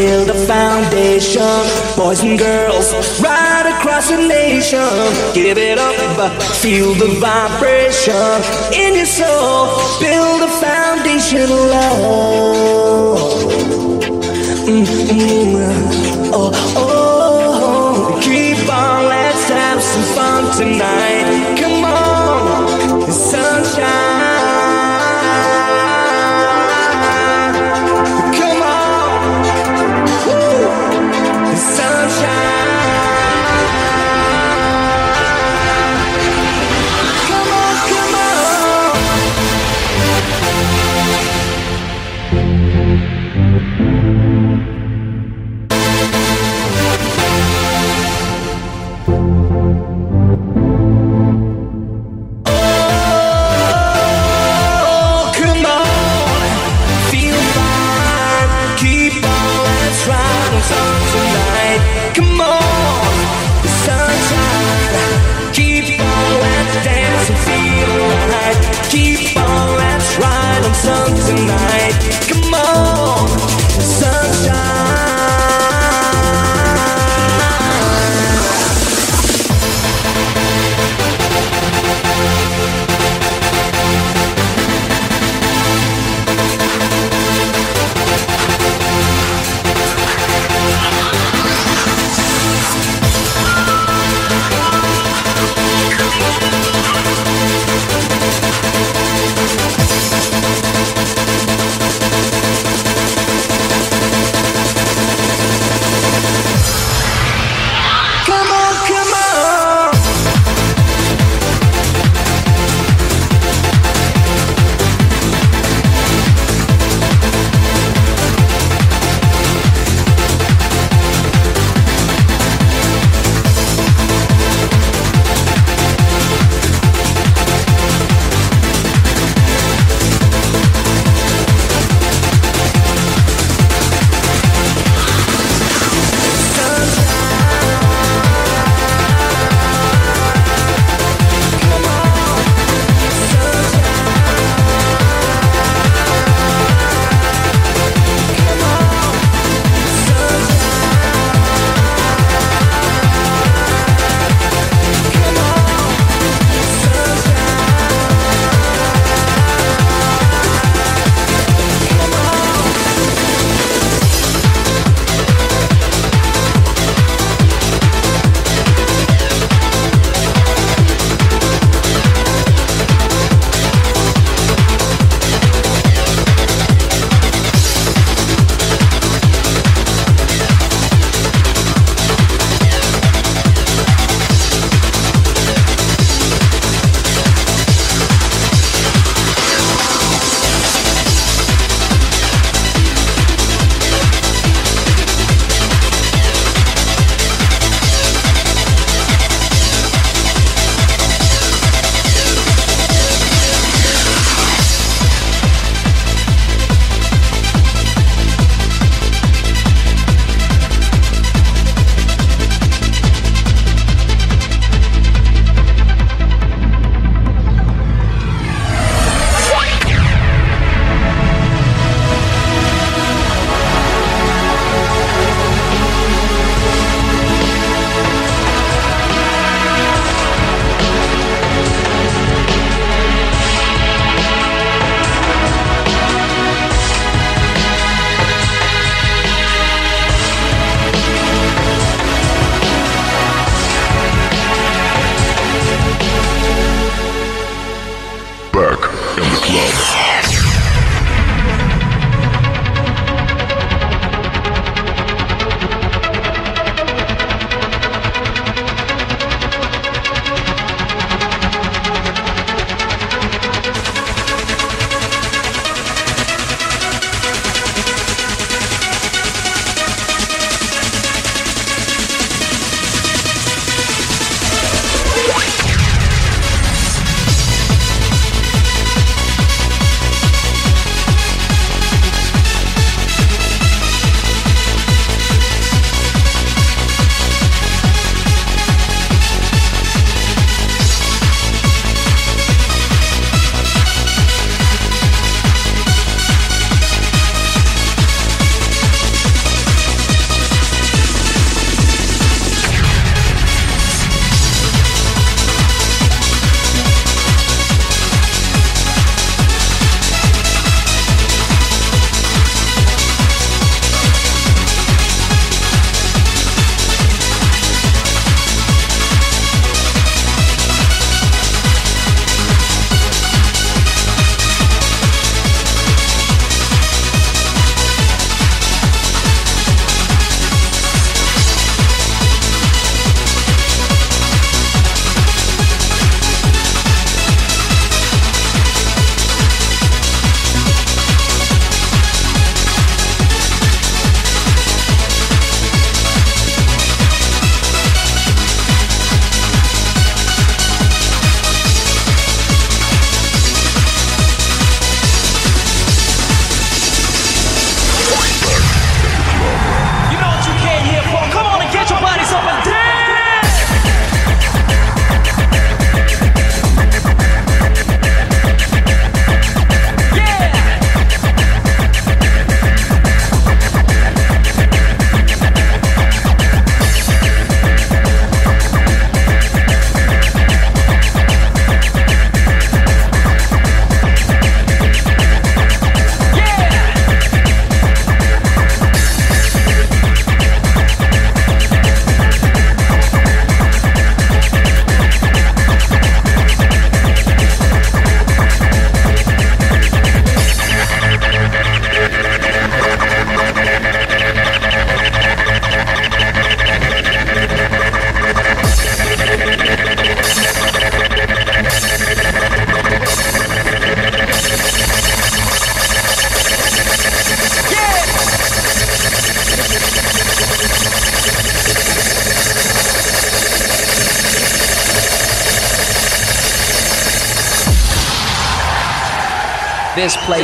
build a foundation. Boys and girls, right across the nation. Give it up, feel the vibration in your soul. Build a foundation love. Mm-hmm. Oh, oh, keep on, let's have some fun tonight.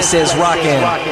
This is rocking.